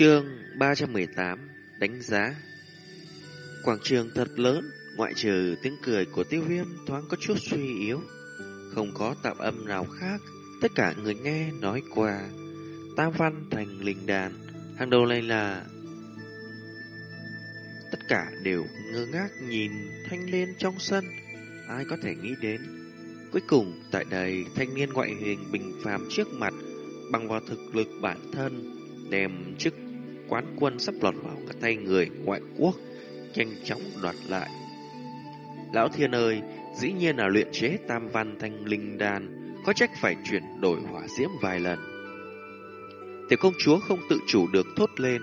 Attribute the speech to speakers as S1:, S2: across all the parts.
S1: Chương 318 Đánh giá Quảng trường thật lớn, ngoại trừ tiếng cười của tiêu viêm thoáng có chút suy yếu. Không có tạp âm nào khác, tất cả người nghe nói qua. Tam văn thành linh đàn, hàng đầu này là... Tất cả đều ngơ ngác nhìn thanh liên trong sân, ai có thể nghĩ đến. Cuối cùng, tại đây, thanh niên ngoại hình bình phàm trước mặt, bằng vào thực lực bản thân, đem chức quán quân sắp lọt vào cả tay người ngoại quốc, nhanh chóng đoạt lại. Lão Thiên ơi, dĩ nhiên là luyện chế tam văn thanh linh đan, có trách phải chuyển đổi hỏa diễm vài lần. Tiểu công chúa không tự chủ được thốt lên,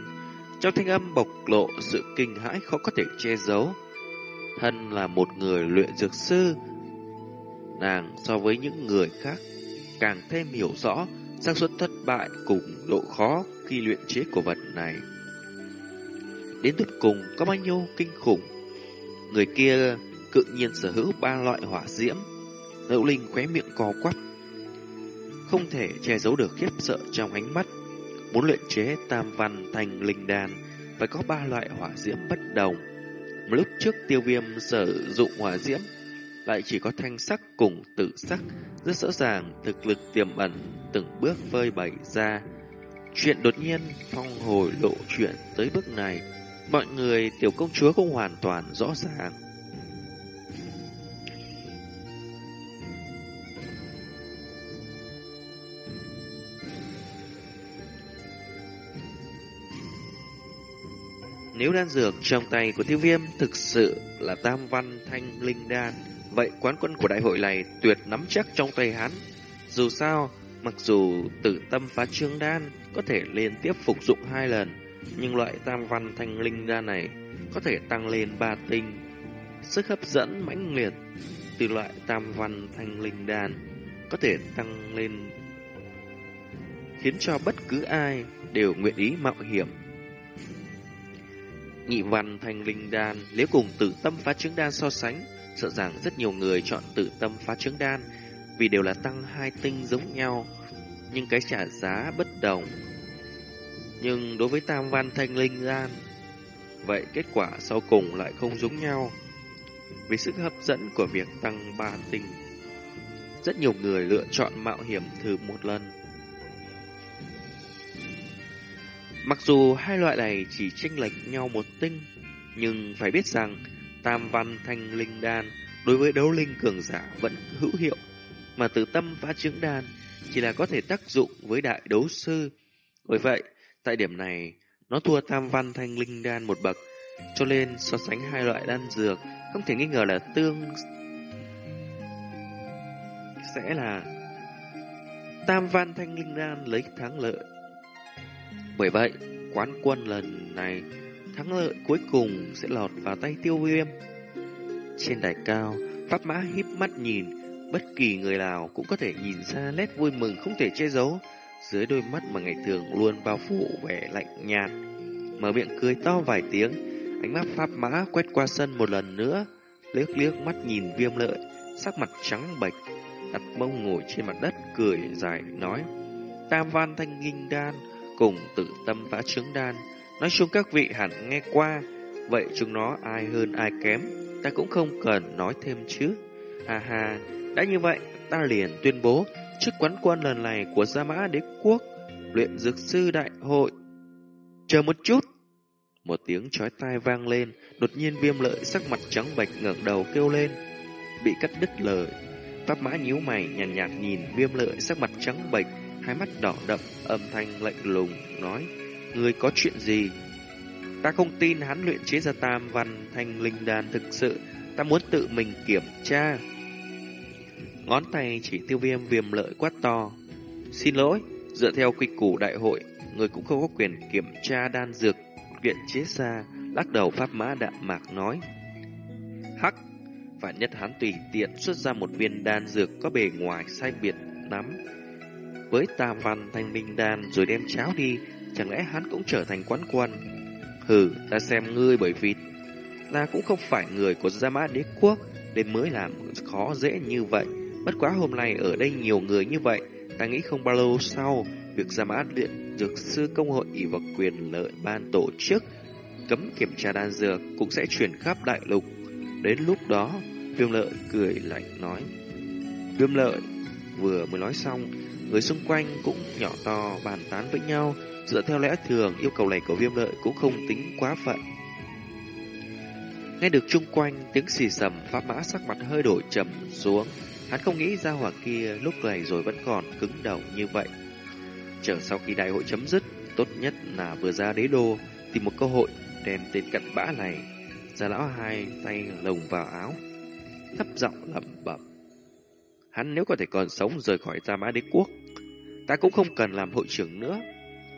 S1: trong thanh âm bộc lộ sự kinh hãi khó có thể che giấu. Thân là một người luyện dược sư, nàng so với những người khác càng thêm hiểu rõ xác suất thất bại cùng độ khó khi luyện chế cổ vật này. Đến tuyệt cùng có bao nhiêu kinh khủng. Người kia cự nhiên sở hữu ba loại hỏa diễm. lậu linh khóe miệng co quắp. Không thể che giấu được khiếp sợ trong ánh mắt. Muốn luyện chế tam văn thành linh đàn phải có ba loại hỏa diễm bất đồng. Một lúc trước tiêu viêm sử dụng hỏa diễm lại chỉ có thanh sắc cùng tự sắc, rất rõ ràng thực lực tiềm ẩn từng bước phơi bày ra. Chuyện đột nhiên phong hồi lộ chuyện tới bước này, mọi người tiểu công chúa cũng hoàn toàn rõ ràng. Nếu đan dược trong tay của tiêu viêm thực sự là tam văn thanh linh đan, vậy quán quân của đại hội này tuyệt nắm chắc trong tay hắn. Dù sao, mặc dù tử tâm phá trương đan có thể liên tiếp phục dụng hai lần, nhưng loại tam văn thanh linh đan này có thể tăng lên ba tinh. Sức hấp dẫn mãnh liệt từ loại tam văn thanh linh đan có thể tăng lên khiến cho bất cứ ai đều nguyện ý mạo hiểm Nhị văn thanh linh đan nếu cùng tử tâm phá trứng đan so sánh, sợ rằng rất nhiều người chọn tử tâm phá trứng đan vì đều là tăng hai tinh giống nhau, nhưng cái trả giá bất đồng. Nhưng đối với tam văn thanh linh đan, vậy kết quả sau cùng lại không giống nhau. Vì sức hấp dẫn của việc tăng ba tinh, rất nhiều người lựa chọn mạo hiểm thử một lần. Mặc dù hai loại này chỉ chênh lệch nhau một tinh, nhưng phải biết rằng tam văn thanh linh đan đối với đấu linh cường giả vẫn hữu hiệu, mà từ tâm phá trứng đan chỉ là có thể tác dụng với đại đấu sư. Bởi vậy, tại điểm này, nó thua tam văn thanh linh đan một bậc, cho nên so sánh hai loại đan dược không thể nghi ngờ là tương sẽ là tam văn thanh linh đan lấy thắng lợi. Bởi vậy, quán quân lần này thắng lợi cuối cùng sẽ lọt vào tay tiêu viêm. Trên đài cao, Pháp Mã híp mắt nhìn, bất kỳ người nào cũng có thể nhìn ra nét vui mừng không thể che giấu dưới đôi mắt mà ngày thường luôn bao phủ vẻ lạnh nhạt. Mở miệng cười to vài tiếng, ánh mắt Pháp Mã quét qua sân một lần nữa, liếc liếc mắt nhìn viêm lợi, sắc mặt trắng bệch, đặt mông ngồi trên mặt đất cười dài nói: "Tam Văn Thanh Nghinh Đan cùng tự tâm vã trứng đan. Nói chung các vị hẳn nghe qua, vậy chúng nó ai hơn ai kém, ta cũng không cần nói thêm chứ. Ha ha, đã như vậy, ta liền tuyên bố chức quán quân lần này của Gia Mã Đế Quốc, luyện dược sư đại hội. Chờ một chút! Một tiếng chói tai vang lên, đột nhiên viêm lợi sắc mặt trắng bệch ngẩng đầu kêu lên, bị cắt đứt lời. Pháp mã nhíu mày nhàn nhạt, nhạt nhìn viêm lợi sắc mặt trắng bệch hai mắt đỏ đậm, âm thanh lạnh lùng, nói, Người có chuyện gì? Ta không tin hắn luyện chế ra tam văn thành linh đàn thực sự, ta muốn tự mình kiểm tra. Ngón tay chỉ tiêu viêm viêm lợi quát to. Xin lỗi, dựa theo quy củ đại hội, người cũng không có quyền kiểm tra đan dược luyện chế ra, lắc đầu pháp mã đạm mạc nói. Hắc, và nhất hắn tùy tiện xuất ra một viên đan dược có bề ngoài sai biệt lắm với tam văn thanh minh đan rồi đem cháo đi, chẳng lẽ hắn cũng trở thành quán quân? Hừ, ta xem ngươi bởi vì ta cũng không phải người của Gia Mã Đế Quốc, nên mới làm khó dễ như vậy. Bất quá hôm nay ở đây nhiều người như vậy, ta nghĩ không bao lâu sau, việc Gia mã Điện dược sư công hội ỷ vào quyền lợi ban tổ chức cấm kiểm tra đan dược cũng sẽ chuyển khắp đại lục. Đến lúc đó, Viêm Lợi cười lạnh nói. Viêm Lợi vừa mới nói xong, người xung quanh cũng nhỏ to bàn tán với nhau, dựa theo lẽ thường yêu cầu này của Viêm Lợi cũng không tính quá phận. Nghe được chung quanh tiếng xì sầm pháp mã sắc mặt hơi đổi trầm xuống, hắn không nghĩ ra hỏa kia lúc này rồi vẫn còn cứng đầu như vậy. Chờ sau khi đại hội chấm dứt, tốt nhất là vừa ra đế đô tìm một cơ hội đem tên cặn bã này. Gia lão hai tay lồng vào áo, thấp giọng lẩm bẩm. Hắn nếu có thể còn sống rời khỏi Gia Mã Đế Quốc, ta cũng không cần làm hội trưởng nữa.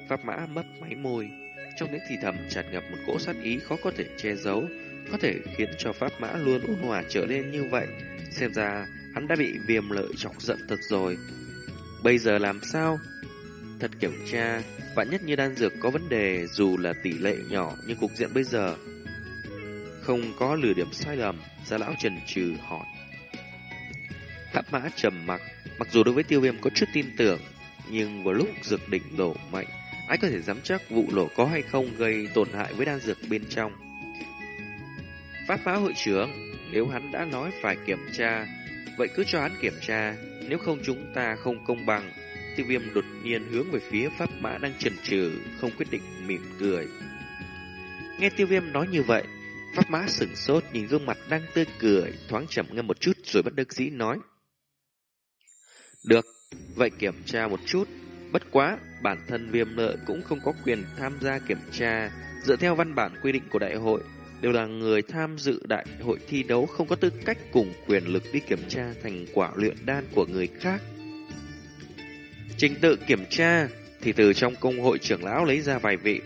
S1: Pháp Mã mấp máy môi, trong những thì thầm tràn ngập một cỗ sát ý khó có thể che giấu, có thể khiến cho Pháp Mã luôn ôn hòa trở lên như vậy. Xem ra hắn đã bị viêm lợi chọc giận thật rồi. Bây giờ làm sao? Thật kiểm tra, vạn nhất như đan dược có vấn đề dù là tỷ lệ nhỏ nhưng cục diện bây giờ không có lừa điểm sai lầm, gia lão trần trừ hỏi. Pháp mã trầm mặc, mặc dù đối với tiêu viêm có chút tin tưởng, nhưng vào lúc dược đỉnh đổ mạnh, ai có thể dám chắc vụ nổ có hay không gây tổn hại với đan dược bên trong. Pháp mã hội trưởng, nếu hắn đã nói phải kiểm tra, vậy cứ cho hắn kiểm tra, nếu không chúng ta không công bằng, Tiêu viêm đột nhiên hướng về phía pháp mã đang chần chừ, không quyết định mỉm cười. Nghe tiêu viêm nói như vậy, pháp mã sửng sốt nhìn gương mặt đang tươi cười, thoáng chậm ngâm một chút rồi bất đắc dĩ nói. Được, vậy kiểm tra một chút. Bất quá, bản thân viêm lợi cũng không có quyền tham gia kiểm tra. Dựa theo văn bản quy định của đại hội, đều là người tham dự đại hội thi đấu không có tư cách cùng quyền lực đi kiểm tra thành quả luyện đan của người khác. Trình tự kiểm tra thì từ trong công hội trưởng lão lấy ra vài vị.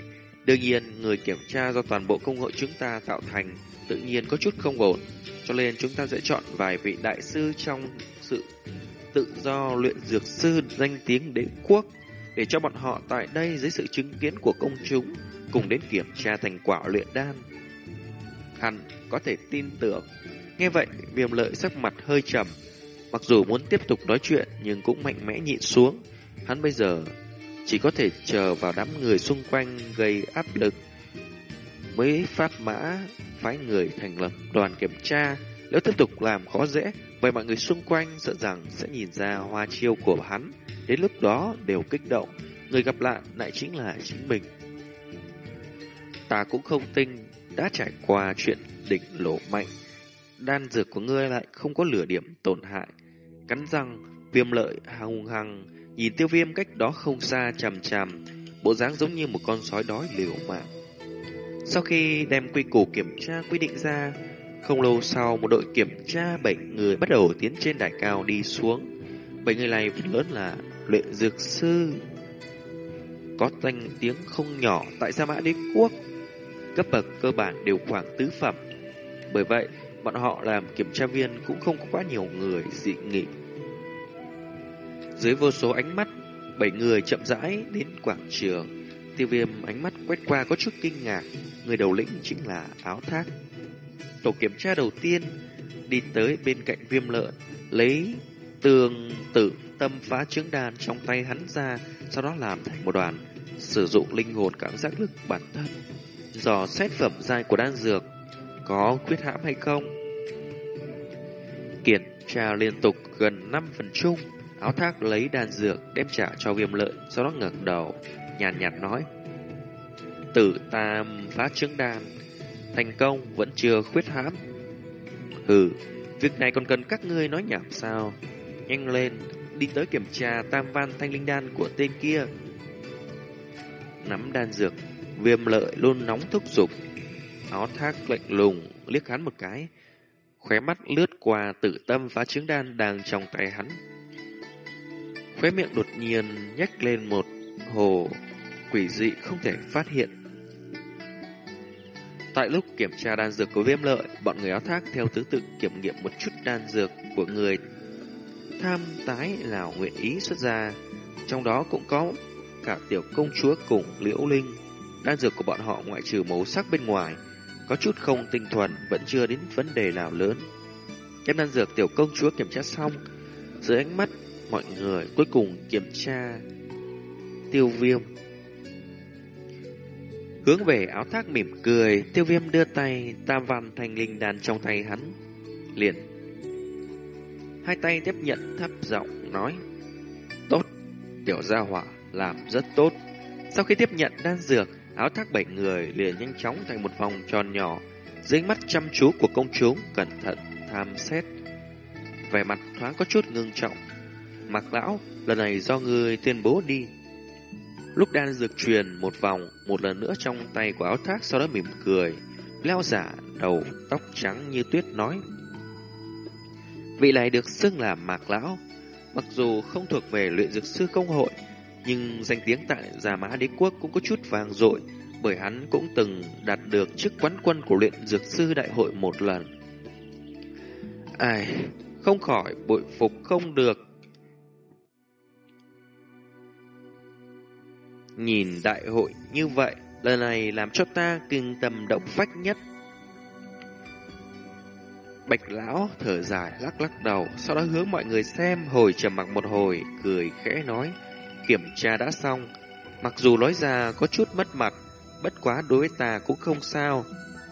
S1: Đương nhiên, người kiểm tra do toàn bộ công hội chúng ta tạo thành tự nhiên có chút không ổn, cho nên chúng ta sẽ chọn vài vị đại sư trong sự tự do luyện dược sư danh tiếng đế quốc để cho bọn họ tại đây dưới sự chứng kiến của công chúng cùng đến kiểm tra thành quả luyện đan. Hắn có thể tin tưởng. Nghe vậy, viêm lợi sắc mặt hơi trầm. Mặc dù muốn tiếp tục nói chuyện nhưng cũng mạnh mẽ nhịn xuống. Hắn bây giờ chỉ có thể chờ vào đám người xung quanh gây áp lực mới phát mã phái người thành lập đoàn kiểm tra. Nếu tiếp tục làm khó dễ, vậy mọi người xung quanh sợ rằng sẽ nhìn ra hoa chiêu của hắn. Đến lúc đó đều kích động, người gặp lại lại chính là chính mình. Ta cũng không tin đã trải qua chuyện đỉnh lộ mạnh. Đan dược của ngươi lại không có lửa điểm tổn hại. Cắn răng, viêm lợi hùng hăng Nhìn tiêu viêm cách đó không xa chằm chằm, bộ dáng giống như một con sói đói liều mạng. Sau khi đem quy củ kiểm tra quy định ra, không lâu sau một đội kiểm tra bệnh người bắt đầu tiến trên đài cao đi xuống. Bảy người này phần lớn là luyện dược sư, có danh tiếng không nhỏ tại Sa Mã Đế Quốc. Cấp bậc cơ bản đều khoảng tứ phẩm. Bởi vậy, bọn họ làm kiểm tra viên cũng không có quá nhiều người dị nghị. Dưới vô số ánh mắt, bảy người chậm rãi đến quảng trường. Tiêu viêm ánh mắt quét qua có chút kinh ngạc. Người đầu lĩnh chính là áo thác. Tổ kiểm tra đầu tiên đi tới bên cạnh viêm lợn, lấy tương tự tâm phá trứng đàn trong tay hắn ra, sau đó làm thành một đoàn, sử dụng linh hồn cảm giác lực bản thân. Dò xét phẩm giai của đan dược, có khuyết hãm hay không? Kiểm tra liên tục gần 5 phần chung, Áo thác lấy đan dược đem trả cho viêm lợi, sau đó ngẩng đầu, nhàn nhạt, nhạt nói. Tử tam phá trứng đan, thành công vẫn chưa khuyết hãm. Hừ, việc này còn cần các ngươi nói nhảm sao? Nhanh lên, đi tới kiểm tra tam văn thanh linh đan của tên kia. Nắm đan dược, viêm lợi luôn nóng thúc giục. Áo thác lạnh lùng, liếc hắn một cái. Khóe mắt lướt qua tử tâm phá trứng đan đang trong tay hắn, Khóe miệng đột nhiên nhếch lên một hồ quỷ dị không thể phát hiện. Tại lúc kiểm tra đan dược của viêm lợi, bọn người áo thác theo thứ tự kiểm nghiệm một chút đan dược của người tham tái lào nguyện ý xuất ra. Trong đó cũng có cả tiểu công chúa cùng liễu linh. Đan dược của bọn họ ngoại trừ màu sắc bên ngoài, có chút không tinh thuần, vẫn chưa đến vấn đề nào lớn. Đem đan dược tiểu công chúa kiểm tra xong, dưới ánh mắt mọi người cuối cùng kiểm tra tiêu viêm. Hướng về áo thác mỉm cười, tiêu viêm đưa tay tam văn thành linh đàn trong tay hắn. Liền. Hai tay tiếp nhận thấp giọng nói. Tốt, tiểu gia hỏa làm rất tốt. Sau khi tiếp nhận đan dược, áo thác bảy người liền nhanh chóng thành một vòng tròn nhỏ, dưới mắt chăm chú của công chúng cẩn thận tham xét. Vẻ mặt thoáng có chút ngưng trọng. Mặc lão, lần này do người tuyên bố đi. Lúc đan dược truyền một vòng, một lần nữa trong tay của áo thác sau đó mỉm cười, leo giả đầu tóc trắng như tuyết nói. Vị này được xưng là Mạc Lão, mặc dù không thuộc về luyện dược sư công hội, nhưng danh tiếng tại Già Mã Đế Quốc cũng có chút vàng dội, bởi hắn cũng từng đạt được chức quán quân của luyện dược sư đại hội một lần. Ai, không khỏi bội phục không được. Nhìn đại hội như vậy, lần này làm cho ta kinh tâm động phách nhất. Bạch lão thở dài lắc lắc đầu, sau đó hướng mọi người xem, hồi trầm mặc một hồi, cười khẽ nói, kiểm tra đã xong. Mặc dù nói ra có chút mất mặt, bất quá đối với ta cũng không sao.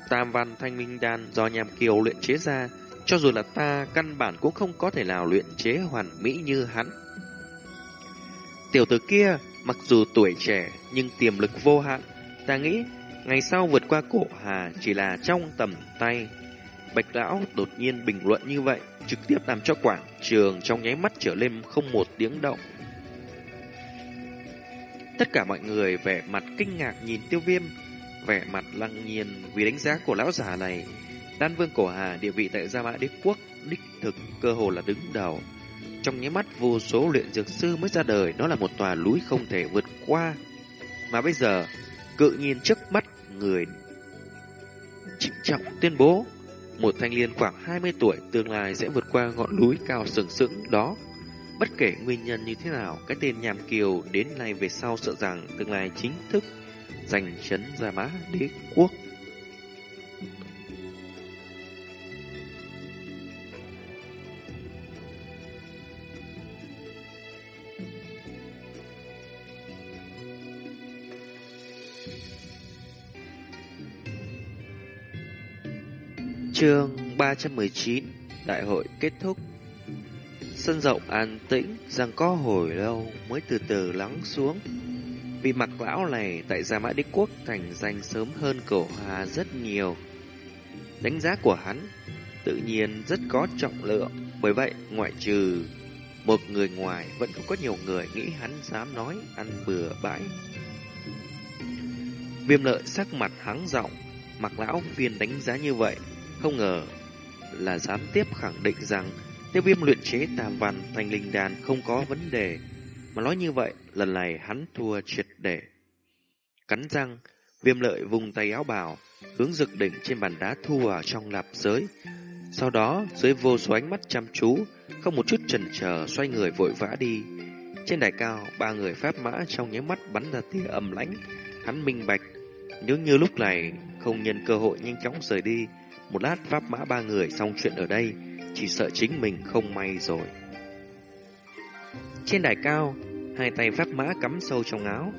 S1: Tam văn thanh minh đan do nhàm kiều luyện chế ra, cho dù là ta căn bản cũng không có thể nào luyện chế hoàn mỹ như hắn. Tiểu tử kia, mặc dù tuổi trẻ nhưng tiềm lực vô hạn, ta nghĩ ngày sau vượt qua cổ hà chỉ là trong tầm tay. Bạch lão đột nhiên bình luận như vậy, trực tiếp làm cho quảng trường trong nháy mắt trở lên không một tiếng động. Tất cả mọi người vẻ mặt kinh ngạc nhìn tiêu viêm, vẻ mặt lăng nhiên vì đánh giá của lão già này. Đan vương cổ hà địa vị tại Gia Mã Đế Quốc đích thực cơ hồ là đứng đầu. Trong nháy mắt vô số luyện dược sư mới ra đời, nó là một tòa núi không thể vượt qua. Mà bây giờ, cự nhiên trước mắt người trịnh trọng tuyên bố, một thanh niên khoảng 20 tuổi tương lai sẽ vượt qua ngọn núi cao sừng sững đó. Bất kể nguyên nhân như thế nào, cái tên Nhàm Kiều đến nay về sau sợ rằng tương lai chính thức giành chấn ra Mã Đế Quốc. 319 Đại hội kết thúc. Sân rộng an tĩnh, rằng có hồi lâu mới từ từ lắng xuống. Vì mặc lão này tại Gia Mã Đế Quốc thành danh sớm hơn cổ hà rất nhiều. Đánh giá của hắn tự nhiên rất có trọng lượng. Bởi vậy, ngoại trừ một người ngoài, vẫn không có nhiều người nghĩ hắn dám nói ăn bừa bãi. Viêm lợi sắc mặt hắng giọng, Mặc lão phiền đánh giá như vậy. Không ngờ là dám tiếp khẳng định rằng tiêu viêm luyện chế tam văn thành linh đàn không có vấn đề. Mà nói như vậy, lần này hắn thua triệt để. Cắn răng, viêm lợi vùng tay áo bào, hướng rực đỉnh trên bàn đá thu vào trong lạp giới. Sau đó, dưới vô số ánh mắt chăm chú, không một chút chần chờ xoay người vội vã đi. Trên đài cao, ba người pháp mã trong nháy mắt bắn ra tia âm lãnh. Hắn minh bạch, nếu như lúc này không nhân cơ hội nhanh chóng rời đi, một lát pháp mã ba người xong chuyện ở đây, chỉ sợ chính mình không may rồi. Trên đài cao, hai tay pháp mã cắm sâu trong áo.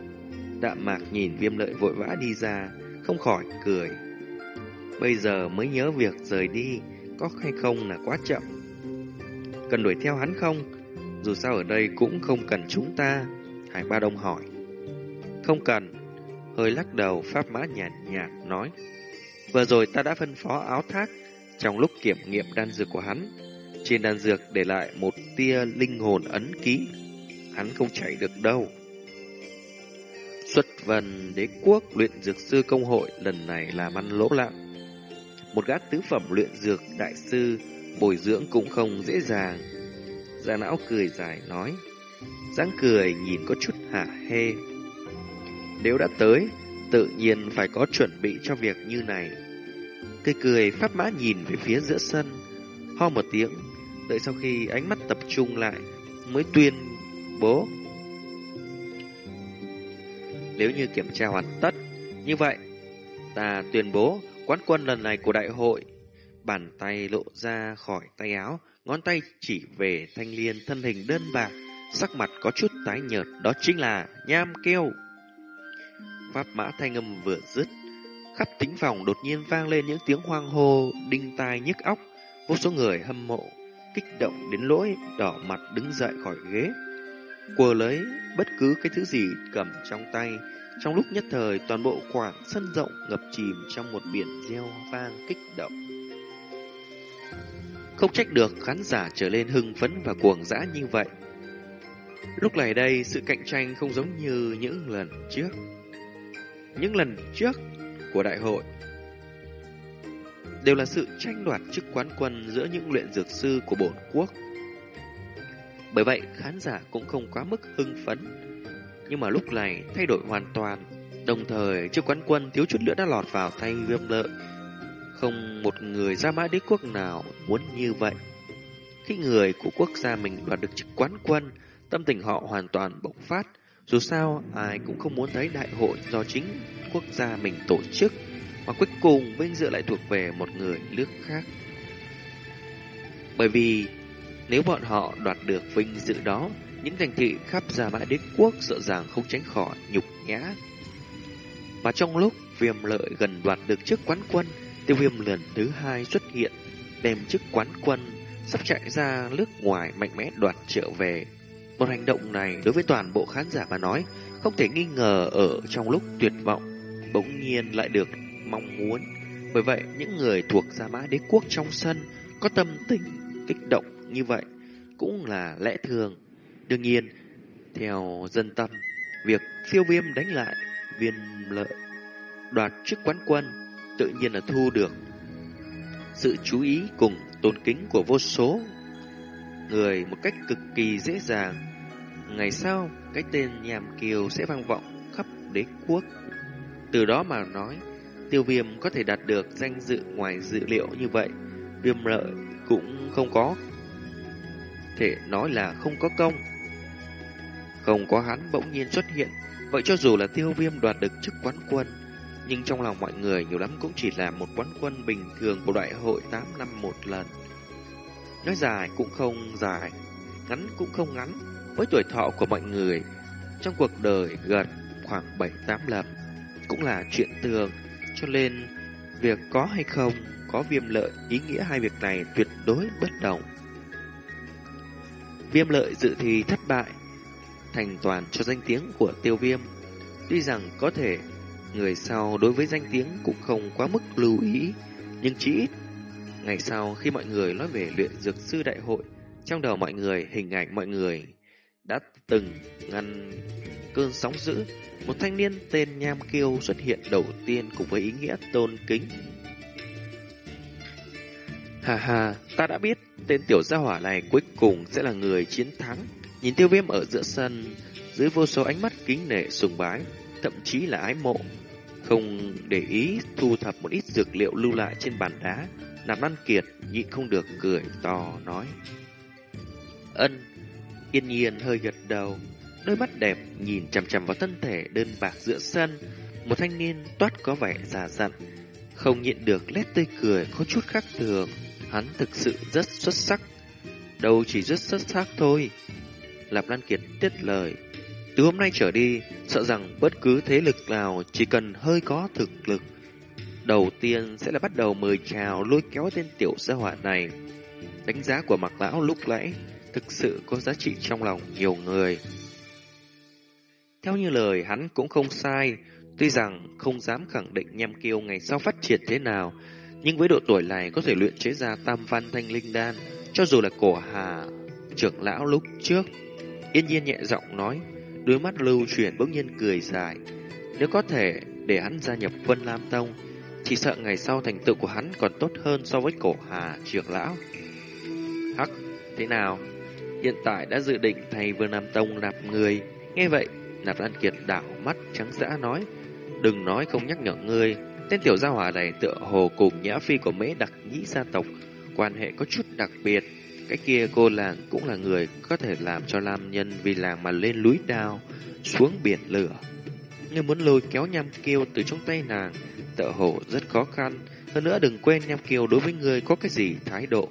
S1: Đạm mạc nhìn viêm lợi vội vã đi ra, không khỏi cười. Bây giờ mới nhớ việc rời đi, có hay không là quá chậm. Cần đuổi theo hắn không? Dù sao ở đây cũng không cần chúng ta. Hải Ba Đông hỏi. Không cần. Hơi lắc đầu, Pháp Mã nhạt nhạt nói. Vừa rồi ta đã phân phó áo thác trong lúc kiểm nghiệm đan dược của hắn. Trên đan dược để lại một tia linh hồn ấn ký. Hắn không chạy được đâu. Xuất vần đế quốc luyện dược sư công hội lần này làm ăn lỗ lặng. Một gác tứ phẩm luyện dược đại sư bồi dưỡng cũng không dễ dàng. Gia não cười dài nói. dáng cười nhìn có chút hả hê. Nếu đã tới, tự nhiên phải có chuẩn bị cho việc như này. Cười cười pháp mã nhìn về phía giữa sân, ho một tiếng, đợi sau khi ánh mắt tập trung lại, mới tuyên bố. Nếu như kiểm tra hoàn tất, như vậy, ta tuyên bố quán quân lần này của đại hội. Bàn tay lộ ra khỏi tay áo, ngón tay chỉ về thanh liên thân hình đơn bạc, sắc mặt có chút tái nhợt, đó chính là Nham Kêu. Pháp mã thanh âm vừa dứt, khắp tính phòng đột nhiên vang lên những tiếng hoang hô, đinh tai nhức óc, vô số người hâm mộ, kích động đến lỗi đỏ mặt đứng dậy khỏi ghế. Quờ lấy bất cứ cái thứ gì cầm trong tay, trong lúc nhất thời toàn bộ quảng sân rộng ngập chìm trong một biển reo vang kích động. Không trách được khán giả trở lên hưng phấn và cuồng dã như vậy. Lúc này đây, sự cạnh tranh không giống như những lần trước. Những lần trước của đại hội đều là sự tranh đoạt chức quán quân giữa những luyện dược sư của bổn quốc. Bởi vậy, khán giả cũng không quá mức hưng phấn. Nhưng mà lúc này thay đổi hoàn toàn, đồng thời chức quán quân thiếu chút nữa đã lọt vào tay viêm lợi. Không một người ra mã đế quốc nào muốn như vậy. Khi người của quốc gia mình đoạt được chức quán quân, tâm tình họ hoàn toàn bộc phát. Dù sao, ai cũng không muốn thấy đại hội do chính quốc gia mình tổ chức, mà cuối cùng vinh dự lại thuộc về một người nước khác. Bởi vì nếu bọn họ đoạt được vinh dự đó, những thành thị khắp Gia Mã Đế Quốc sợ rằng không tránh khỏi nhục nhã. Mà trong lúc viêm lợi gần đoạt được chức quán quân, tiêu viêm lần thứ hai xuất hiện, đem chức quán quân sắp chạy ra nước ngoài mạnh mẽ đoạt trở về. Một hành động này đối với toàn bộ khán giả mà nói không thể nghi ngờ ở trong lúc tuyệt vọng, bỗng nhiên lại được mong muốn. Bởi vậy, những người thuộc Gia Mã Đế Quốc trong sân có tâm tình kích động như vậy cũng là lẽ thường. Đương nhiên, theo dân tâm, việc phiêu viêm đánh lại viên lợi đoạt chức quán quân tự nhiên là thu được sự chú ý cùng tôn kính của vô số người một cách cực kỳ dễ dàng. Ngày sau, cái tên nhàm kiều sẽ vang vọng khắp đế quốc. Từ đó mà nói, tiêu viêm có thể đạt được danh dự ngoài dự liệu như vậy. Viêm lợi cũng không có thể nói là không có công. Không có hắn bỗng nhiên xuất hiện, vậy cho dù là tiêu viêm đoạt được chức quán quân, nhưng trong lòng mọi người nhiều lắm cũng chỉ là một quán quân bình thường của đại hội 8 năm một lần. Nói dài cũng không dài, ngắn cũng không ngắn, với tuổi thọ của mọi người, trong cuộc đời gần khoảng 7-8 lần, cũng là chuyện thường, cho nên việc có hay không có viêm lợi ý nghĩa hai việc này tuyệt đối bất đồng. Viêm lợi dự thi thất bại, thành toàn cho danh tiếng của tiêu viêm. Tuy rằng có thể người sau đối với danh tiếng cũng không quá mức lưu ý, nhưng chỉ ít ngày sau khi mọi người nói về luyện dược sư đại hội, trong đầu mọi người hình ảnh mọi người đã từng ngăn cơn sóng dữ. Một thanh niên tên Nham Kiêu xuất hiện đầu tiên cùng với ý nghĩa tôn kính. Hà hà, ta đã biết tên tiểu gia hỏa này cuối cùng sẽ là người chiến thắng. Nhìn tiêu viêm ở giữa sân, dưới vô số ánh mắt kính nể sùng bái, thậm chí là ái mộ. Không để ý thu thập một ít dược liệu lưu lại trên bàn đá, nạp Văn Kiệt nhịn không được cười to nói. Ân, yên nhiên hơi gật đầu, đôi mắt đẹp nhìn chằm chằm vào thân thể đơn bạc giữa sân, một thanh niên toát có vẻ già dặn, không nhịn được lét tươi cười có chút khác thường, hắn thực sự rất xuất sắc. Đâu chỉ rất xuất sắc thôi. Lạp Lan Kiệt tiết lời, từ hôm nay trở đi, sợ rằng bất cứ thế lực nào chỉ cần hơi có thực lực, đầu tiên sẽ là bắt đầu mời chào lôi kéo tên tiểu gia hỏa này. Đánh giá của mặc lão lúc nãy thực sự có giá trị trong lòng nhiều người. Theo như lời hắn cũng không sai, tuy rằng không dám khẳng định nhằm kiêu ngày sau phát triển thế nào, nhưng với độ tuổi này có thể luyện chế ra tam văn thanh linh đan, cho dù là cổ hà trưởng lão lúc trước. Yên nhiên nhẹ giọng nói, đôi mắt lưu chuyển bỗng nhiên cười dài. Nếu có thể để hắn gia nhập Vân Lam Tông, chỉ sợ ngày sau thành tựu của hắn còn tốt hơn so với cổ hà trưởng lão. Hắc, thế nào? Hiện tại đã dự định thầy vương nam Tông nạp người. Nghe vậy, Nạp Lan Kiệt đảo mắt trắng dã nói, đừng nói không nhắc nhở ngươi, tên tiểu gia hỏa này tựa hồ cùng nhã phi của mễ đặc nhĩ gia tộc, quan hệ có chút đặc biệt. Cái kia cô làng cũng là người có thể làm cho nam Nhân vì làng mà lên núi đao, xuống biển lửa. Ngươi muốn lôi kéo nham kiêu từ trong tay nàng, tựa hồ rất khó khăn. Hơn nữa đừng quên nham kiêu đối với ngươi có cái gì thái độ.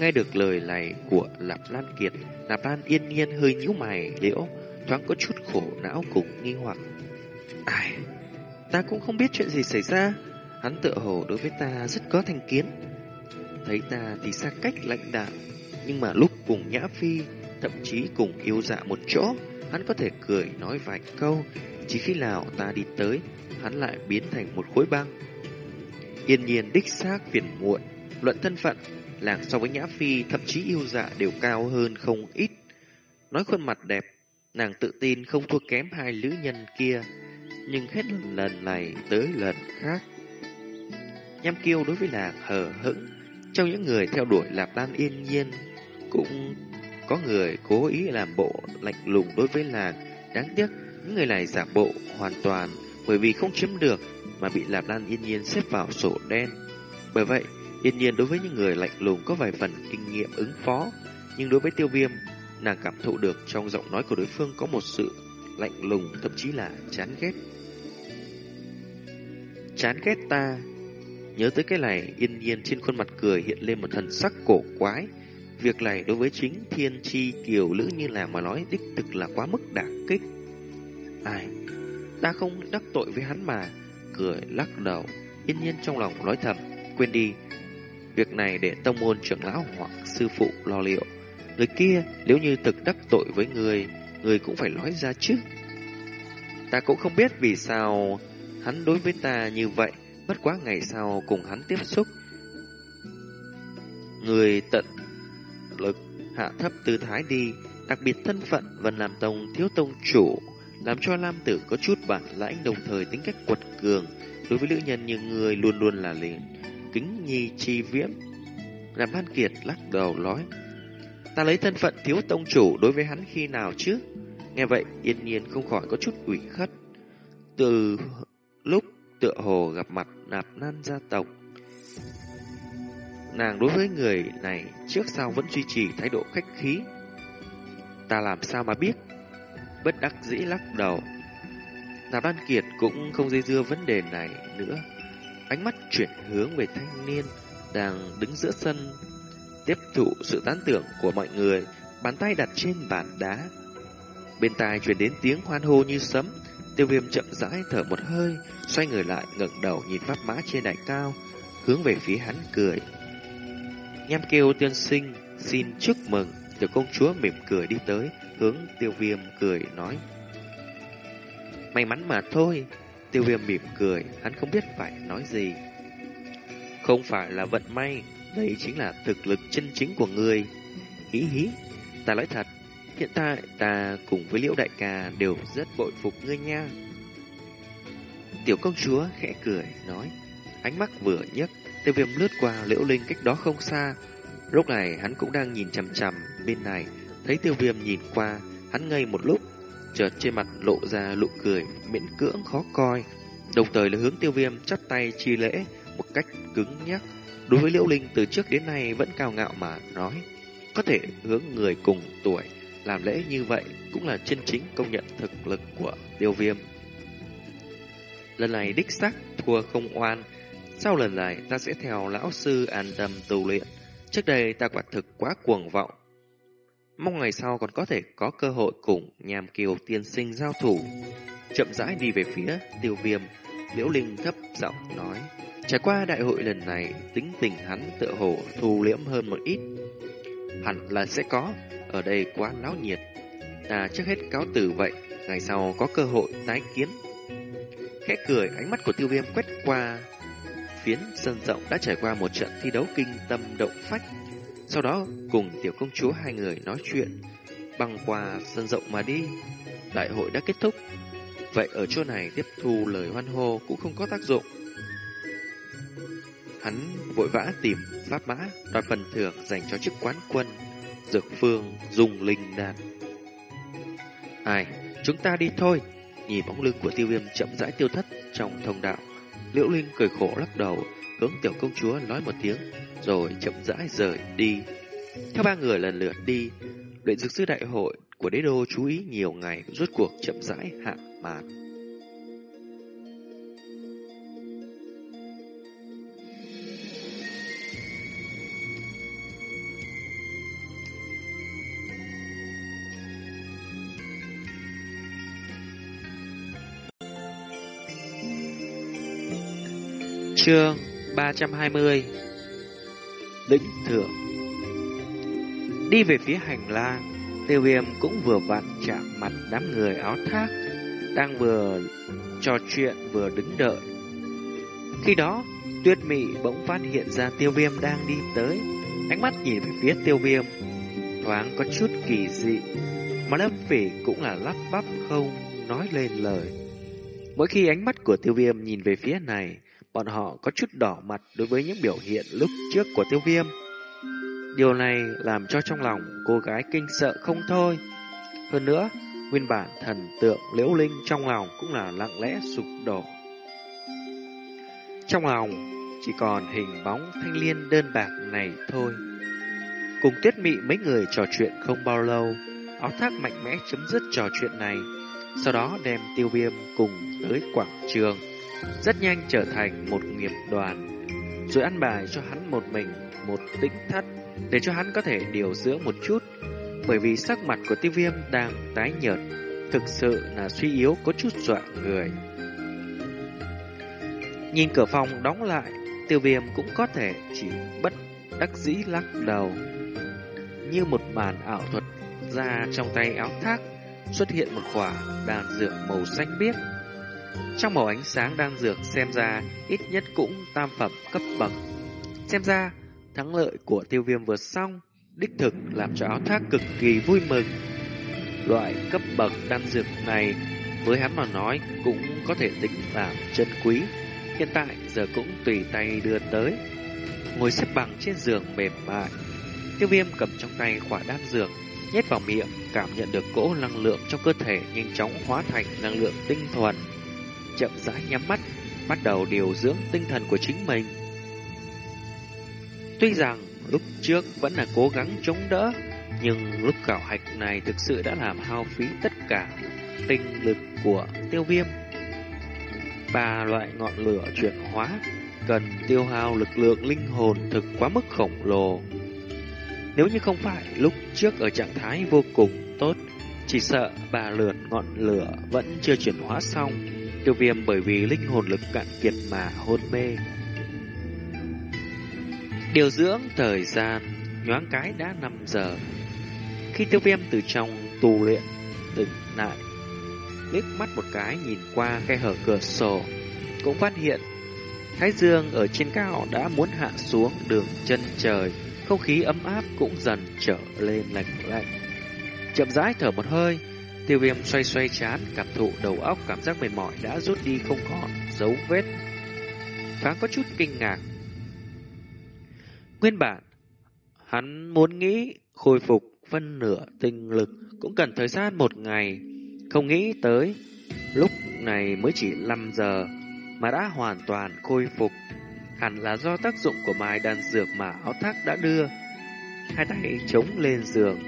S1: Nghe được lời này của Lạp Lan Kiệt, Lạp Lan yên nhiên hơi nhíu mày liễu, thoáng có chút khổ não cùng nghi hoặc. Ai, ta cũng không biết chuyện gì xảy ra, hắn tựa hồ đối với ta rất có thành kiến. Thấy ta thì xa cách lạnh đạm, nhưng mà lúc cùng Nhã Phi, thậm chí cùng yêu dạ một chỗ, hắn có thể cười nói vài câu, chỉ khi nào ta đi tới, hắn lại biến thành một khối băng. Yên nhiên đích xác phiền muộn, luận thân phận, làng so với Nhã Phi thậm chí yêu dạ đều cao hơn không ít. Nói khuôn mặt đẹp, nàng tự tin không thua kém hai lữ nhân kia, nhưng hết lần này tới lần khác. Nham kiêu đối với nàng hờ hững, trong những người theo đuổi Lạp Lan yên nhiên, cũng có người cố ý làm bộ lạnh lùng đối với nàng. Đáng tiếc, những người này giả bộ hoàn toàn bởi vì không chiếm được mà bị Lạp Lan yên nhiên xếp vào sổ đen. Bởi vậy, yên nhiên đối với những người lạnh lùng có vài phần kinh nghiệm ứng phó, nhưng đối với tiêu viêm, nàng cảm thụ được trong giọng nói của đối phương có một sự lạnh lùng thậm chí là chán ghét. Chán ghét ta. Nhớ tới cái này, yên nhiên trên khuôn mặt cười hiện lên một thần sắc cổ quái. Việc này đối với chính thiên chi kiều lữ như là mà nói đích thực là quá mức đả kích. Ai? Ta không đắc tội với hắn mà. Cười lắc đầu, yên nhiên trong lòng nói thầm, quên đi. Việc này để tông môn trưởng lão hoặc sư phụ lo liệu. Người kia nếu như thực đắc tội với người, người cũng phải nói ra chứ. Ta cũng không biết vì sao hắn đối với ta như vậy, bất quá ngày sau cùng hắn tiếp xúc. Người tận lực hạ thấp tư thái đi, đặc biệt thân phận Vân làm Tông thiếu tông chủ, làm cho Lam Tử có chút bản lãnh đồng thời tính cách quật cường, đối với nữ nhân như người luôn luôn là liền kính nhi chi viễn. Làm Văn Kiệt lắc đầu nói, ta lấy thân phận thiếu tông chủ đối với hắn khi nào chứ? Nghe vậy, yên nhiên không khỏi có chút ủy khất. Từ lúc tựa hồ gặp mặt nạp nan gia tộc, nàng đối với người này trước sau vẫn duy trì thái độ khách khí. Ta làm sao mà biết? Bất đắc dĩ lắc đầu. Nạp Đan Kiệt cũng không dây dưa vấn đề này nữa. Ánh mắt chuyển hướng về thanh niên đang đứng giữa sân, tiếp thụ sự tán tưởng của mọi người, bàn tay đặt trên bàn đá. Bên tai truyền đến tiếng hoan hô như sấm, tiêu viêm chậm rãi thở một hơi, xoay người lại ngẩng đầu nhìn pháp mã trên đài cao, hướng về phía hắn cười. Nham kêu tiên sinh, xin chúc mừng. Tiểu công chúa mỉm cười đi tới, hướng tiêu viêm cười nói. May mắn mà thôi. Tiêu viêm mỉm cười, hắn không biết phải nói gì. Không phải là vận may, đây chính là thực lực chân chính của người. Hí hí, ta nói thật, hiện tại ta cùng với liễu đại ca đều rất bội phục ngươi nha. Tiểu công chúa khẽ cười, nói, ánh mắt vừa nhấc Tiêu viêm lướt qua liễu linh cách đó không xa. Lúc này hắn cũng đang nhìn chằm chằm bên này. Thấy tiêu viêm nhìn qua, hắn ngây một lúc. Chợt trên mặt lộ ra nụ cười miễn cưỡng khó coi. Đồng thời là hướng tiêu viêm chắp tay chi lễ một cách cứng nhắc. Đối với liễu linh từ trước đến nay vẫn cao ngạo mà nói. Có thể hướng người cùng tuổi làm lễ như vậy cũng là chân chính công nhận thực lực của tiêu viêm. Lần này đích xác thua không oan, sau lần này ta sẽ theo lão sư an tâm tu luyện. Trước đây ta quả thực quá cuồng vọng. Mong ngày sau còn có thể có cơ hội cùng nhàm kiều tiên sinh giao thủ. Chậm rãi đi về phía tiêu viêm, liễu linh thấp giọng nói. Trải qua đại hội lần này, tính tình hắn tựa hồ thu liễm hơn một ít. Hẳn là sẽ có, ở đây quá náo nhiệt. Ta trước hết cáo từ vậy, ngày sau có cơ hội tái kiến. Khẽ cười, ánh mắt của tiêu viêm quét qua phiến sân rộng đã trải qua một trận thi đấu kinh tâm động phách. Sau đó cùng tiểu công chúa hai người nói chuyện, băng qua sân rộng mà đi. Đại hội đã kết thúc. Vậy ở chỗ này tiếp thu lời hoan hô cũng không có tác dụng. Hắn vội vã tìm pháp mã đoạt phần thưởng dành cho chức quán quân, dược phương, dùng linh đàn Ai, chúng ta đi thôi. Nhìn bóng lưng của tiêu viêm chậm rãi tiêu thất trong thông đạo. Liễu Linh cười khổ lắc đầu, hướng tiểu công chúa nói một tiếng, rồi chậm rãi rời đi. Theo ba người lần lượt đi, luyện dược sư đại hội của đế đô chú ý nhiều ngày rốt cuộc chậm rãi hạ màn. Chương 320 Lĩnh thượng. Đi về phía hành lang Tiêu viêm cũng vừa vặn chạm mặt đám người áo thác Đang vừa trò chuyện vừa đứng đợi. Khi đó Tuyết mị bỗng phát hiện ra tiêu viêm đang đi tới. Ánh mắt nhìn về phía tiêu viêm Thoáng có chút kỳ dị Mà lâm phỉ cũng là lắp bắp không nói lên lời. Mỗi khi ánh mắt của tiêu viêm nhìn về phía này bọn họ có chút đỏ mặt đối với những biểu hiện lúc trước của tiêu viêm. Điều này làm cho trong lòng cô gái kinh sợ không thôi. Hơn nữa, nguyên bản thần tượng liễu linh trong lòng cũng là lặng lẽ sụp đổ. Trong lòng chỉ còn hình bóng thanh liên đơn bạc này thôi. Cùng tuyết mị mấy người trò chuyện không bao lâu, áo thác mạnh mẽ chấm dứt trò chuyện này, sau đó đem tiêu viêm cùng tới quảng trường rất nhanh trở thành một nghiệp đoàn, rồi ăn bài cho hắn một mình, một tĩnh thất, để cho hắn có thể điều dưỡng một chút, bởi vì sắc mặt của tiêu viêm đang tái nhợt, thực sự là suy yếu có chút dọa người. Nhìn cửa phòng đóng lại, tiêu viêm cũng có thể chỉ bất đắc dĩ lắc đầu. Như một màn ảo thuật ra trong tay áo thác, xuất hiện một quả đàn dược màu xanh biếc trong màu ánh sáng đang dược xem ra ít nhất cũng tam phẩm cấp bậc. Xem ra, thắng lợi của tiêu viêm vừa xong, đích thực làm cho áo thác cực kỳ vui mừng. Loại cấp bậc đan dược này với hắn mà nói cũng có thể tính là chân quý. Hiện tại giờ cũng tùy tay đưa tới. Ngồi xếp bằng trên giường mềm mại. Tiêu viêm cầm trong tay quả đan dược, nhét vào miệng, cảm nhận được cỗ năng lượng trong cơ thể nhanh chóng hóa thành năng lượng tinh thuần chậm rãi nhắm mắt, bắt đầu điều dưỡng tinh thần của chính mình. Tuy rằng lúc trước vẫn là cố gắng chống đỡ, nhưng lúc khảo hạch này thực sự đã làm hao phí tất cả tinh lực của tiêu viêm. Ba loại ngọn lửa chuyển hóa cần tiêu hao lực lượng linh hồn thực quá mức khổng lồ. Nếu như không phải lúc trước ở trạng thái vô cùng tốt, chỉ sợ bà lượt ngọn lửa vẫn chưa chuyển hóa xong Tiêu viêm bởi vì linh hồn lực cạn kiệt mà hôn mê. Điều dưỡng thời gian nhoáng cái đã 5 giờ. Khi tiêu viêm từ trong tù luyện tỉnh lại, liếc mắt một cái nhìn qua khe hở cửa sổ, cũng phát hiện Thái dương ở trên cao đã muốn hạ xuống đường chân trời, không khí ấm áp cũng dần trở lên lạnh lạnh. Chậm rãi thở một hơi, Tiêu viêm xoay xoay chán, cảm thụ đầu óc cảm giác mệt mỏi đã rút đi không còn dấu vết. Thoáng có chút kinh ngạc. Nguyên bản, hắn muốn nghĩ khôi phục phân nửa tinh lực cũng cần thời gian một ngày. Không nghĩ tới, lúc này mới chỉ 5 giờ mà đã hoàn toàn khôi phục. Hẳn là do tác dụng của mai đan dược mà áo thác đã đưa. Hai tay chống lên giường,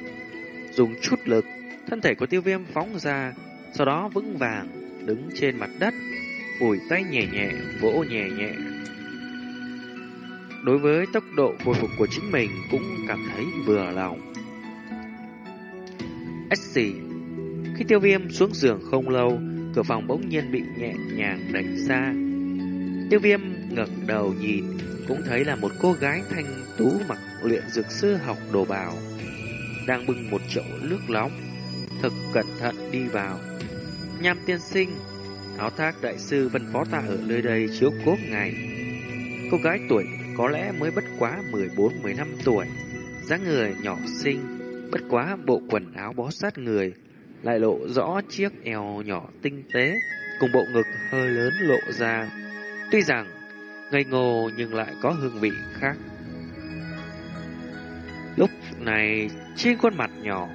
S1: dùng chút lực Thân thể của tiêu viêm phóng ra, sau đó vững vàng, đứng trên mặt đất, ủi tay nhẹ nhẹ, vỗ nhẹ nhẹ. Đối với tốc độ hồi phục của chính mình cũng cảm thấy vừa lòng. SC Khi tiêu viêm xuống giường không lâu, cửa phòng bỗng nhiên bị nhẹ nhàng đẩy ra. Tiêu viêm ngẩng đầu nhìn, cũng thấy là một cô gái thanh tú mặc luyện dược sư học đồ bào, đang bưng một chậu nước nóng thực cẩn thận đi vào. Nham tiên sinh, áo thác đại sư vân phó ta ở nơi đây chiếu cố ngày, Cô gái tuổi có lẽ mới bất quá 14-15 tuổi, dáng người nhỏ xinh, bất quá bộ quần áo bó sát người, lại lộ rõ chiếc eo nhỏ tinh tế, cùng bộ ngực hơi lớn lộ ra. Tuy rằng ngây ngô nhưng lại có hương vị khác. Lúc này trên khuôn mặt nhỏ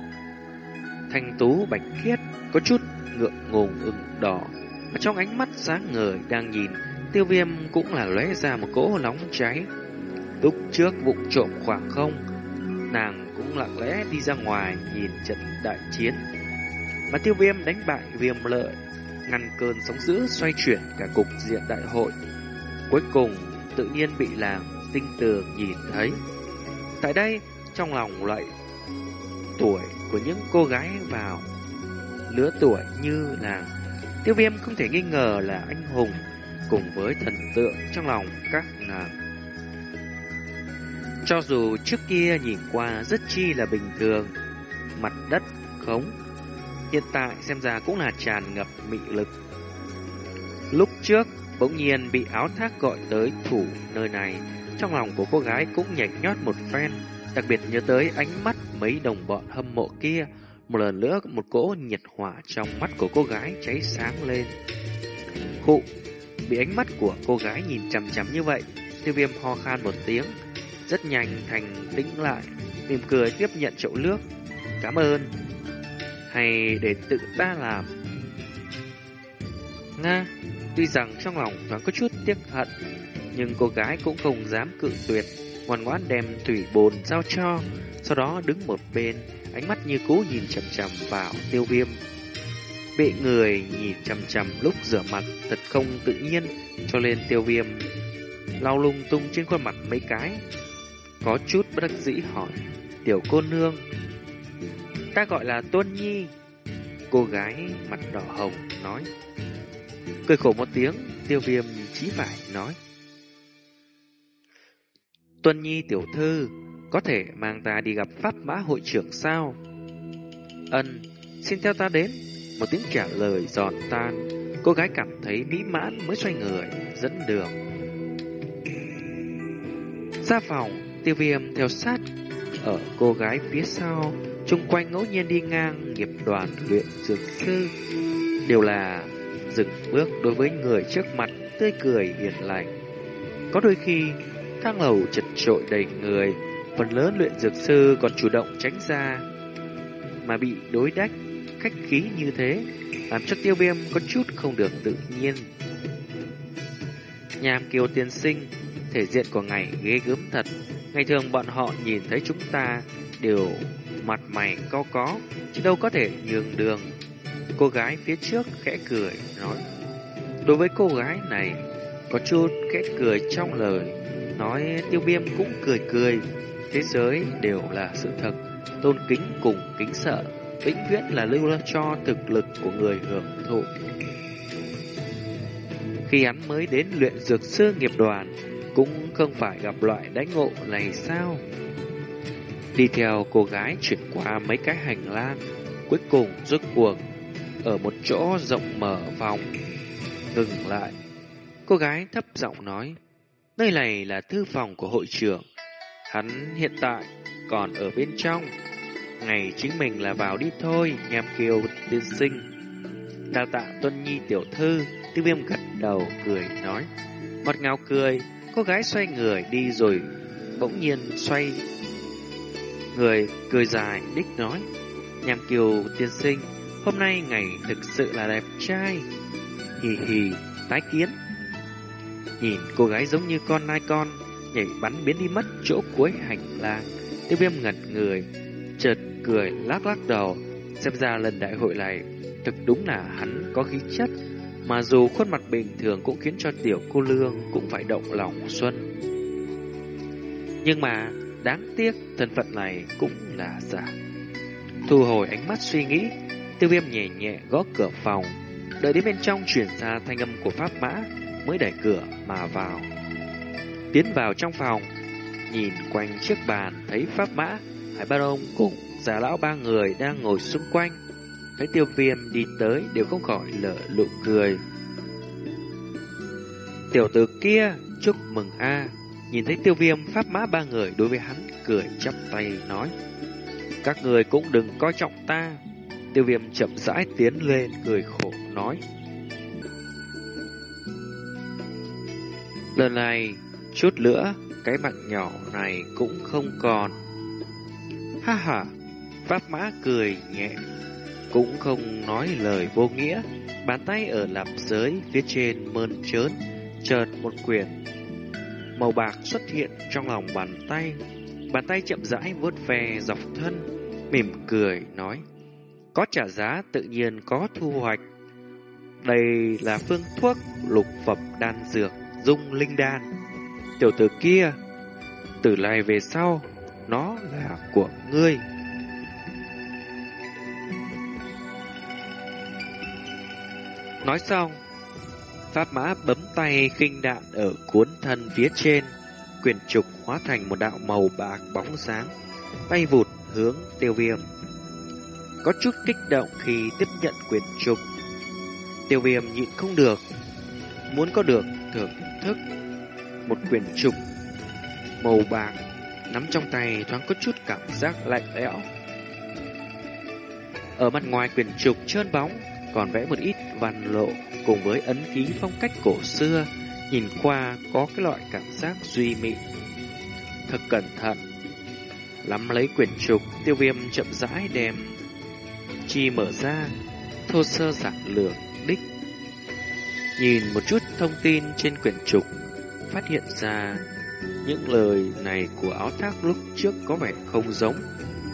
S1: thanh tú bạch khiết, có chút ngượng ngùng ửng đỏ. Và trong ánh mắt sáng ngời đang nhìn, tiêu viêm cũng là lóe ra một cỗ nóng cháy. Lúc trước vụng trộm khoảng không, nàng cũng lặng lẽ đi ra ngoài nhìn trận đại chiến. Mà tiêu viêm đánh bại viêm lợi, ngăn cơn sóng dữ xoay chuyển cả cục diện đại hội. Cuối cùng, tự nhiên bị làm tinh tường nhìn thấy. Tại đây, trong lòng loại tuổi của những cô gái vào lứa tuổi như là tiêu viêm không thể nghi ngờ là anh hùng cùng với thần tượng trong lòng các nàng. Cho dù trước kia nhìn qua rất chi là bình thường, mặt đất khống, hiện tại xem ra cũng là tràn ngập mị lực. Lúc trước, bỗng nhiên bị áo thác gọi tới thủ nơi này, trong lòng của cô gái cũng nhảy nhót một phen, đặc biệt nhớ tới ánh mắt mấy đồng bọn hâm mộ kia, một lần nữa một cỗ nhiệt hỏa trong mắt của cô gái cháy sáng lên. Khụ, bị ánh mắt của cô gái nhìn chằm chằm như vậy, tiêu viêm ho khan một tiếng, rất nhanh thành tĩnh lại, mỉm cười tiếp nhận chậu nước. Cảm ơn. Hay để tự ta làm. Nga, tuy rằng trong lòng thoáng có chút tiếc hận, nhưng cô gái cũng không dám cự tuyệt, ngoan ngoãn đem thủy bồn giao cho, sau đó đứng một bên, ánh mắt như cũ nhìn chằm chằm vào tiêu viêm. Bị người nhìn chằm chằm lúc rửa mặt thật không tự nhiên, cho nên tiêu viêm lau lung tung trên khuôn mặt mấy cái. Có chút bất đắc dĩ hỏi, tiểu cô nương, ta gọi là Tuân Nhi. Cô gái mặt đỏ hồng nói. Cười khổ một tiếng, tiêu viêm chí phải nói. Tuân Nhi tiểu thư, có thể mang ta đi gặp Pháp Mã hội trưởng sao? Ân, xin theo ta đến. Một tiếng trả lời giòn tan, cô gái cảm thấy mỹ mãn mới xoay người, dẫn đường. Ra phòng, tiêu viêm theo sát ở cô gái phía sau, chung quanh ngẫu nhiên đi ngang nghiệp đoàn luyện dược sư. Đều là dừng bước đối với người trước mặt, tươi cười hiền lành. Có đôi khi, thang lầu chật trội đầy người, phần lớn luyện dược sư còn chủ động tránh ra, mà bị đối đách khách khí như thế, làm cho tiêu viêm có chút không được tự nhiên. Nhàm kiều tiên sinh, thể diện của ngày ghê gớm thật. Ngày thường bọn họ nhìn thấy chúng ta đều mặt mày co có, chứ đâu có thể nhường đường. Cô gái phía trước khẽ cười, nói. Đối với cô gái này, có chút khẽ cười trong lời, nói tiêu viêm cũng cười cười. Thế giới đều là sự thật, tôn kính cùng kính sợ vĩnh viễn là lưu cho thực lực của người hưởng thụ. Khi hắn mới đến luyện dược sư nghiệp đoàn, cũng không phải gặp loại đánh ngộ này sao? Đi theo cô gái chuyển qua mấy cái hành lang, cuối cùng rốt cuộc ở một chỗ rộng mở vòng ngừng lại. Cô gái thấp giọng nói, nơi này là thư phòng của hội trưởng, hắn hiện tại còn ở bên trong. Ngày chính mình là vào đi thôi, nhàm kiều tiên sinh. Đào tạ Tuân Nhi tiểu thư, tiêu viêm gật đầu cười nói. mặt ngào cười, cô gái xoay người đi rồi bỗng nhiên xoay người cười dài đích nói. Nhàm kiều tiên sinh, hôm nay ngày thực sự là đẹp trai. Hì hì, tái kiến. Nhìn cô gái giống như con nai con, nhảy bắn biến đi mất chỗ cuối hành lang. Tiêu viêm ngẩn người, chợt cười lắc lắc đầu. Xem ra lần đại hội này thực đúng là hắn có khí chất, mà dù khuôn mặt bình thường cũng khiến cho tiểu cô lương cũng phải động lòng xuân. Nhưng mà đáng tiếc thân phận này cũng là giả. Thu hồi ánh mắt suy nghĩ, tiêu viêm nhẹ nhẹ gõ cửa phòng, đợi đến bên trong chuyển ra thanh âm của pháp mã mới đẩy cửa mà vào. Tiến vào trong phòng, nhìn quanh chiếc bàn thấy pháp mã, hải ba đông cùng già lão ba người đang ngồi xung quanh. Thấy tiêu viêm đi tới đều không khỏi lở lụ cười. Tiểu tử kia, chúc mừng a Nhìn thấy tiêu viêm pháp mã ba người đối với hắn cười chắp tay nói. Các người cũng đừng coi trọng ta. Tiêu viêm chậm rãi tiến lên cười khổ nói. Lần này, chút nữa, cái mặt nhỏ này cũng không còn. Ha ha, Pháp mã cười nhẹ, cũng không nói lời vô nghĩa. Bàn tay ở lạp giới phía trên mơn trớn, chợt một quyển màu bạc xuất hiện trong lòng bàn tay. Bàn tay chậm rãi vuốt ve dọc thân, mỉm cười nói: "Có trả giá tự nhiên có thu hoạch. Đây là phương thuốc lục phẩm đan dược, dung linh đan. Tiểu tử kia, từ nay về sau, nó là của ngươi." Nói xong, Pháp mã bấm tay kinh đạn ở cuốn thân phía trên, quyền trục hóa thành một đạo màu bạc bóng sáng, bay vụt hướng tiêu viêm. Có chút kích động khi tiếp nhận quyền trục. Tiêu viêm nhịn không được, muốn có được thưởng thức một quyền trục màu bạc nắm trong tay thoáng có chút cảm giác lạnh lẽo. Ở mặt ngoài quyền trục trơn bóng còn vẽ một ít văn lộ cùng với ấn ký phong cách cổ xưa, nhìn qua có cái loại cảm giác duy mị. Thật cẩn thận, lắm lấy quyển trục, tiêu viêm chậm rãi đem chi mở ra, thô sơ giản lược đích. Nhìn một chút thông tin trên quyển trục, phát hiện ra những lời này của áo thác lúc trước có vẻ không giống.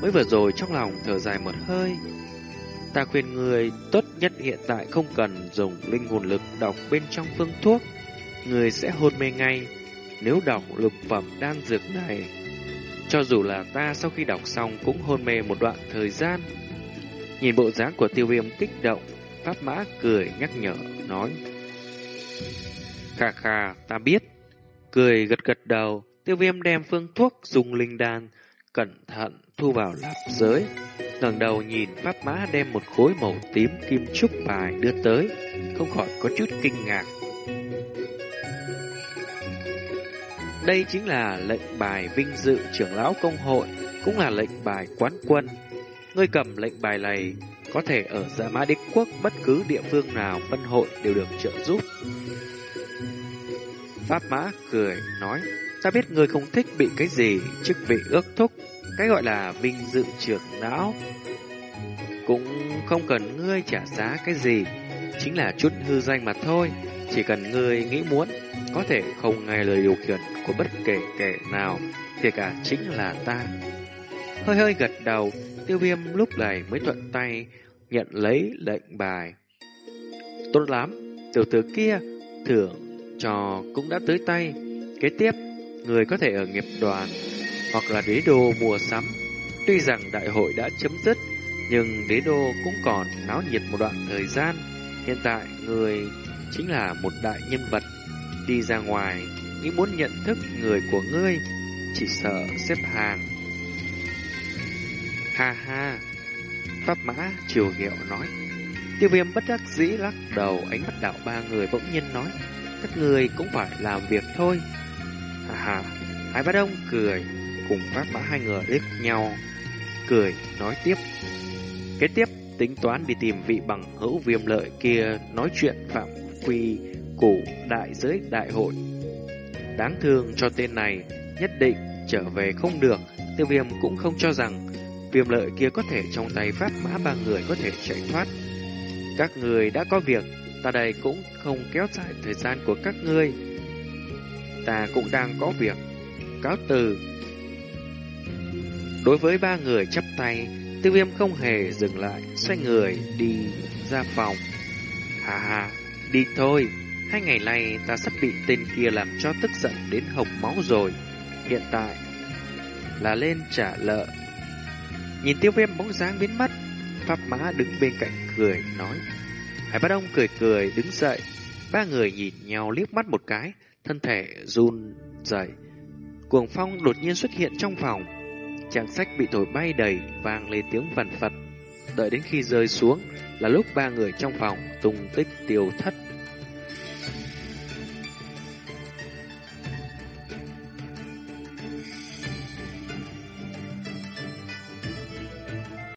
S1: Mới vừa rồi trong lòng thở dài một hơi, Ta khuyên người tốt nhất hiện tại không cần dùng linh hồn lực đọc bên trong phương thuốc. Người sẽ hôn mê ngay nếu đọc lục phẩm đan dược này. Cho dù là ta sau khi đọc xong cũng hôn mê một đoạn thời gian. Nhìn bộ dáng của tiêu viêm kích động, Pháp Mã cười nhắc nhở, nói. Khà khà, ta biết. Cười gật gật đầu, tiêu viêm đem phương thuốc dùng linh đan, cẩn thận thu vào lạp giới ngẩng đầu nhìn pháp mã đem một khối màu tím kim trúc bài đưa tới, không khỏi có chút kinh ngạc. Đây chính là lệnh bài vinh dự trưởng lão công hội, cũng là lệnh bài quán quân. Ngươi cầm lệnh bài này có thể ở Dạ Mã Đế Quốc bất cứ địa phương nào phân hội đều được trợ giúp. Pháp Mã cười nói, ta biết ngươi không thích bị cái gì chức vị ước thúc, cái gọi là vinh dự trưởng lão cũng không cần ngươi trả giá cái gì, chính là chút hư danh mà thôi. Chỉ cần ngươi nghĩ muốn, có thể không nghe lời điều khiển của bất kể kẻ nào, kể cả chính là ta. Hơi hơi gật đầu, tiêu viêm lúc này mới thuận tay nhận lấy lệnh bài. Tốt lắm, tiểu tử kia thưởng trò cũng đã tới tay. Kế tiếp, người có thể ở nghiệp đoàn hoặc là đế đô mua sắm. Tuy rằng đại hội đã chấm dứt, nhưng đế đô cũng còn náo nhiệt một đoạn thời gian. Hiện tại người chính là một đại nhân vật. Đi ra ngoài, nghĩ muốn nhận thức người của ngươi, chỉ sợ xếp hàng. Ha ha, Pháp Mã Triều Hiệu nói. Tiêu viêm bất đắc dĩ lắc đầu, ánh mắt đạo ba người bỗng nhiên nói. Các người cũng phải làm việc thôi. Hà hà, hai bát đông cười, cùng Pháp Mã hai người liếc nhau, cười nói tiếp. Kế tiếp, tính toán đi tìm vị bằng hữu viêm lợi kia nói chuyện phạm quy củ đại giới đại hội. Đáng thương cho tên này, nhất định trở về không được, tiêu viêm cũng không cho rằng viêm lợi kia có thể trong tay pháp mã ba người có thể chạy thoát. Các người đã có việc, ta đây cũng không kéo dài thời gian của các ngươi. Ta cũng đang có việc. Cáo từ. Đối với ba người chắp tay, Tiêu viêm không hề dừng lại, xoay người đi ra phòng. Hà hà, đi thôi. Hai ngày nay ta sắp bị tên kia làm cho tức giận đến hồng máu rồi. Hiện tại là lên trả lợ. Nhìn tiêu viêm bóng dáng biến mất, Pháp Mã đứng bên cạnh cười, nói. Hải Bát Ông cười cười, đứng dậy. Ba người nhìn nhau liếc mắt một cái, thân thể run rẩy. Cuồng phong đột nhiên xuất hiện trong phòng. Trang sách bị thổi bay đầy, vang lên tiếng vằn phật. Đợi đến khi rơi xuống là lúc ba người trong phòng tung tích tiêu thất.